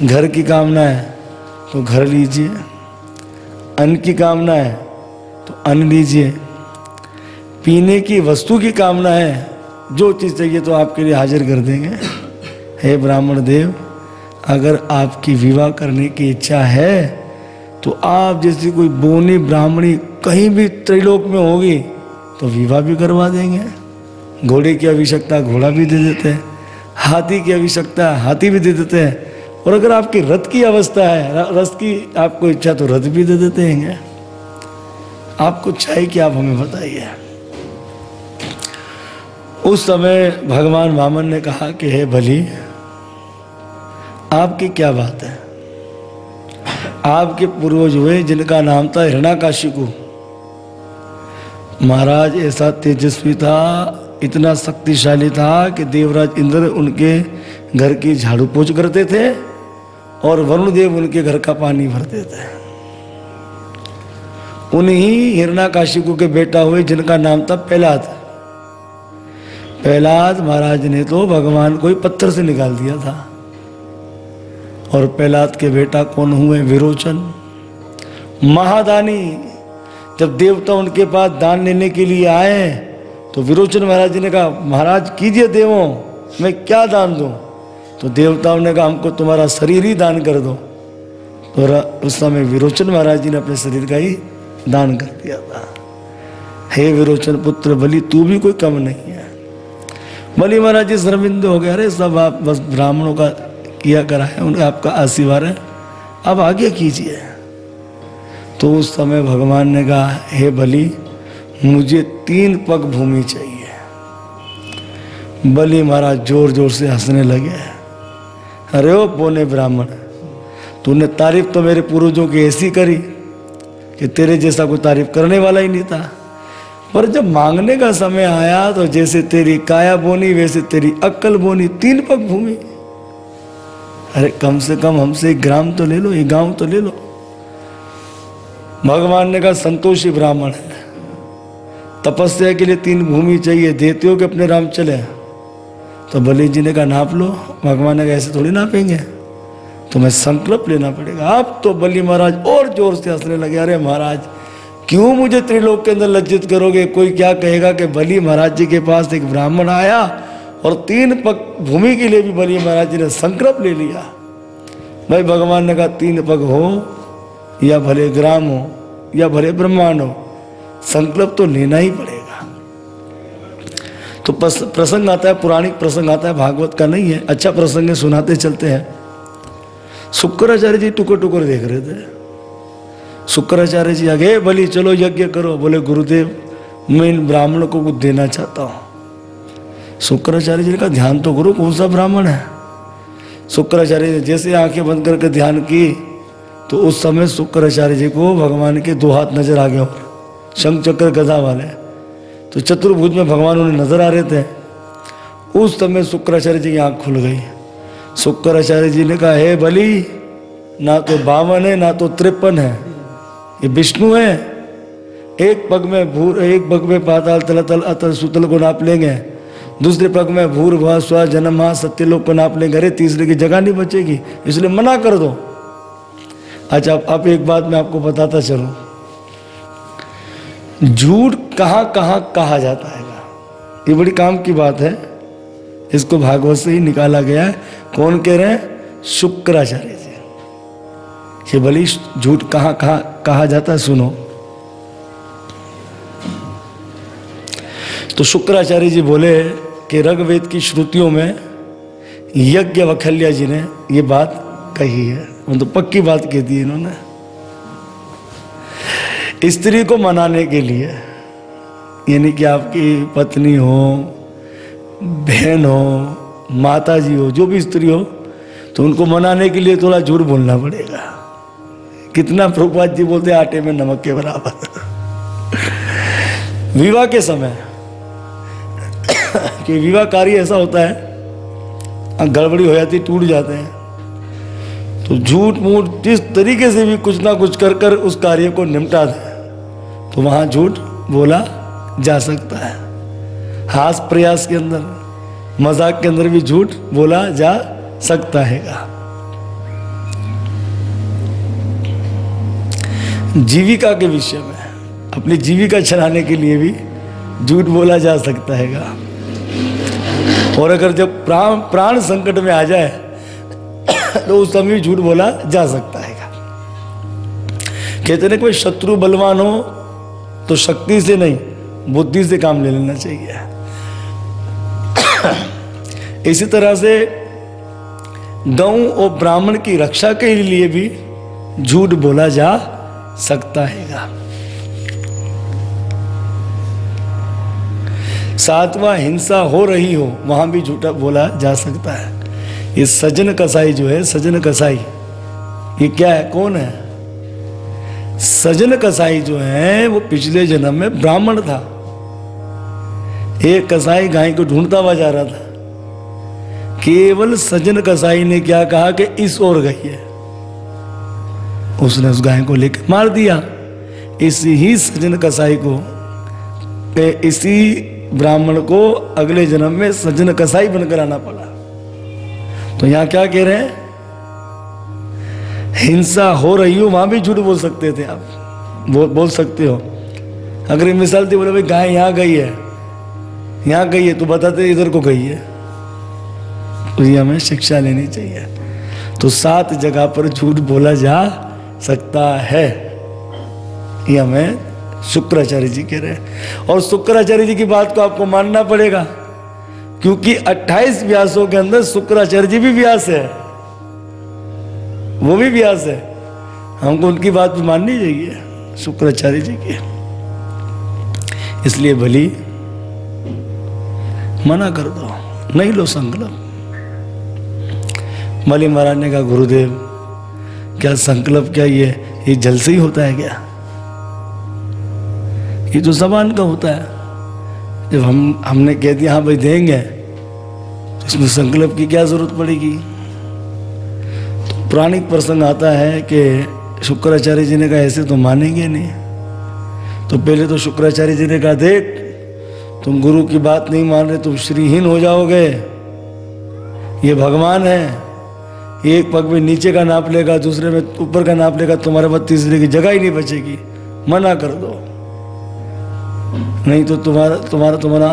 घर की कामना है तो घर लीजिए। अन्न की कामना है तो अन्न लीजिए। पीने की वस्तु की कामना है, जो चीज़ चाहिए तो आपके लिए हाजिर कर देंगे। हे ब्राह्मण देव, अगर आपकी विवाह करने की इच्छा है तो आप जैसी कोई बोनी ब्राह्मणी कहीं भी त्रिलोक में होगी तो विवाह भी करवा देंगे। घोड़े की आवश्यकता घोड़ा भी दे देते हैं, हाथी की आवश्यकता हाथी भी दे देते हैं और अगर आपकी रथ की अवस्था है रथ की आपको इच्छा तो रथ भी दे देते हैं। आपको चाहिए कि आप हमें बताइए। उस समय भगवान वामन ने कहा कि, हे भली आपकी क्या बात है? आपके पूर्वज हुए जिनका नाम था हिरणाकाशिकु। महाराज ऐसा तेजस्वी था, इतना शक्तिशाली था कि देवराज इंद्र उनके घर की झाड़ू पोछ करते थे। और वरुण देव उनके घर का पानी भरते थे उन्हीं हिरणाकाशिकु के बेटा हुए, जिनका नाम था प्रहलाद। प्रहलाद महाराज ने तो भगवान को ही पत्थर से निकाल दिया था। और प्रहलाद के बेटा कौन हुए? विरोचन। महादानी, जब देवता उनके पास दान लेने के लिए आए तो विरोचन महाराज जी ने कहा, महाराज, कीजिए देवों, मैं क्या दान दूँ? तो देवताओं ने कहा, हमको तुम्हारा शरीर ही दान कर दो। तो उस समय विरोचन महाराज जी ने अपने शरीर का ही दान कर दिया था। हे विरोचन पुत्र, बलि तू भी कोई कम नहीं है। बलि महाराज जी शर्मिंदे हो गए, अरे सब आप बस ब्राह्मणों का किया करा है उनका आपका आशीर्वाद है अब आगे कीजिए। तो उस समय भगवान ने कहा, हे बलि, मुझे तीन पग भूमि चाहिए। बलि महाराज ज़ोर ज़ोर से हंसने लगे। अरे ओ बोने ब्राह्मण, तूने तारीफ़ तो मेरे पूर्वजों की ऐसी करी कि तेरे जैसा कोई तारीफ़ करने वाला ही नहीं था। पर जब मांगने का समय आया तो जैसे तेरी काया बोनी, वैसे तेरी अक्कल बोनी तीन पग भूमि। अरे कम से कम हमसे एक ग्राम तो ले लो, एक गाँव तो ले लो। भगवान ने कहा, संतोषी ब्राह्मण है। तपस्या के लिए तीन भूमि चाहिए देते हो कि अपने राम चले तो बलि जी ने कहा, नाप लो। भगवान ने कहा, ऐसे थोड़ी नापेंगे? तो मैं संकल्प लेना पड़ेगा। आप तो बलि महाराज और ज़ोर से हंसने लगे, अरे महाराज, क्यों मुझे त्रिलोक के अंदर लज्जित करोगे? कोई क्या कहेगा कि बलि महाराज जी के पास एक ब्राह्मण आया और तीन पग भूमि के लिए भी बलि महाराज जी ने संकल्प ले लिया? भाई भगवान ने कहा, तीन पग हो, या भले ग्राम हो, या भले ब्रह्मांड हो, संकल्प तो लेना ही पड़ेगा। तो प्रसंग आता है, पुराणिक प्रसंग आता है, भागवत का नहीं है अच्छा प्रसंग है, सुनाते चलते हैं। शुक्राचार्य जी टुकर टुकर देख रहे थे। शुक्राचार्य जी आगे, भली, चलो यज्ञ करो। बोले, गुरुदेव, मैं इन ब्राह्मण को कुछ देना चाहता हूँ। शुक्राचार्य जी का ध्यान तो करो, कौन सा ब्राह्मण है? शुक्राचार्य जी जैसे आँखें बंद करके ध्यान की तो उस समय शुक्राचार्य जी को भगवान के दो हाथ नज़र आ गए और शंख चक्र गदा वाले। तो चतुर्भुज में भगवान उन्हें नज़र आ रहे थे। उस समय शुक्राचार्य जी की आँख खुल गई। शुक्राचार्य जी ने कहा, हे बलि, ना तो बावन है, ना तो तिरपन है। ये विष्णु है। एक पग में भूर, एक पग में पाताल तल तल अतल, सुतल को नाप लेंगे। दूसरे पग में भूर, भा, स्व, जन्म सत्यलोक को नाप लेंगे। अरे, तीसरे की जगह नहीं बचेगी, इसलिए मना कर दो। अच्छा अब एक बात मैं आपको बताता चलूँ। झूठ कहाँ कहाँ कहा जाता है? ये बड़ी काम की बात है। इसको भागवत से ही निकाला गया है। कौन कह रहे हैं? शुक्राचार्य जी। ये भली झूठ कहाँ कहाँ कहा जाता है, सुनो। तो शुक्राचार्य जी बोले कि ऋग्वेद की श्रुतियों में यज्ञ वखल्या जी ने ये बात कही है। मतलब पक्की बात कह दी इन्होंने। स्त्री को मनाने के लिए, यानी कि आपकी पत्नी हो, बहन हो माता जी हो, जो भी स्त्री हो तो उनको मनाने के लिए थोड़ा झूठ बोलना पड़ेगा। कितना प्रभुपाद जी बोलते आटे में नमक के बराबर। विवाह के समय, कि विवाह कार्य ऐसा होता है गड़बड़ी हो जाती, टूट जाते हैं तो झूठ मूठ जिस तरीके से भी कुछ ना कुछ कर कर उस कार्य को निपटा दे। तो वहाँ झूठ बोला जा सकता है। हास प्रयास के अंदर, मज़ाक के अंदर भी झूठ बोला जा सकता है जीविका के विषय में, अपनी जीविका चलाने के लिए भी झूठ बोला जा सकता है और अगर जब प्राण प्राण संकट में आ जाए तो उस समय भी झूठ बोला जा सकता है कहते ना कोई शत्रु बलवान हो तो शक्ति से नहीं, बुद्धि से काम ले लेना चाहिए। इसी तरह से गौ और ब्राह्मण की रक्षा के लिए भी झूठ बोला जा सकता हैगा सातवां हिंसा हो रही हो, वहाँ भी झूठा बोला जा सकता है। ये सजन कसाई जो है, सजन कसाई, ये क्या है, कौन है? सजन कसाई जो है, वो पिछले जन्म में ब्राह्मण था। एक कसाई गाय को ढूंढता हुआ जा रहा था। केवल सजन कसाई ने क्या कहा कि इस ओर गई है। उसने उस गाय को लेकर मार दिया। इसी ही सजन कसाई को इसी ब्राह्मण को अगले जन्म में सजन कसाई बनकर आना पड़ा। तो यहाँ क्या कह रहे हैं? हिंसा हो रही हो, वहाँ भी झूठ बोल सकते थे आप। बोल बोल सकते हो। अगर ये मिसाल थी बोले भाई, गाय यहाँ गई है। यहाँ गई है तो बताते इधर को गई है। तो ये हमें शिक्षा लेनी चाहिए। तो सात जगह पर झूठ बोला जा सकता है। ये हमें शुक्राचार्य जी कह रहे हैं। और शुक्राचार्य जी की बात को आपको मानना पड़ेगा, क्योंकि 28 व्यासों के अंदर शुक्राचार्य जी भी व्यास है। वो भी व्यास है। हमको उनकी बात भी माननी चाहिए, शुक्राचार्य जी की। इसलिए भली, मना कर दो, नहीं लो संकल्प। मली महाराज ने कहा, गुरुदेव, क्या संकल्प, क्या ये ये जल से ही होता है क्या? ये तो जबान का होता है। जब हम, हमने कह दिया हाँ भाई देंगे तो इसमें संकल्प की क्या ज़रूरत पड़ेगी? पुराणिक प्रसंग आता है कि शुक्राचार्य जी ने कहा, ऐसे तो मानेंगे नहीं। तो पहले तो शुक्राचार्य जी ने कहा, देख, तुम गुरु की बात नहीं मान रहे, तुम श्रीहीन हो जाओगे। ये भगवान है। एक पग में नीचे का नाप लेगा, दूसरे में ऊपर का नाप लेगा, तुम्हारे पास तीसरे की जगह ही नहीं बचेगी। मना कर दो। नहीं तो तुम्हारा तुम्हारा तुम्हारा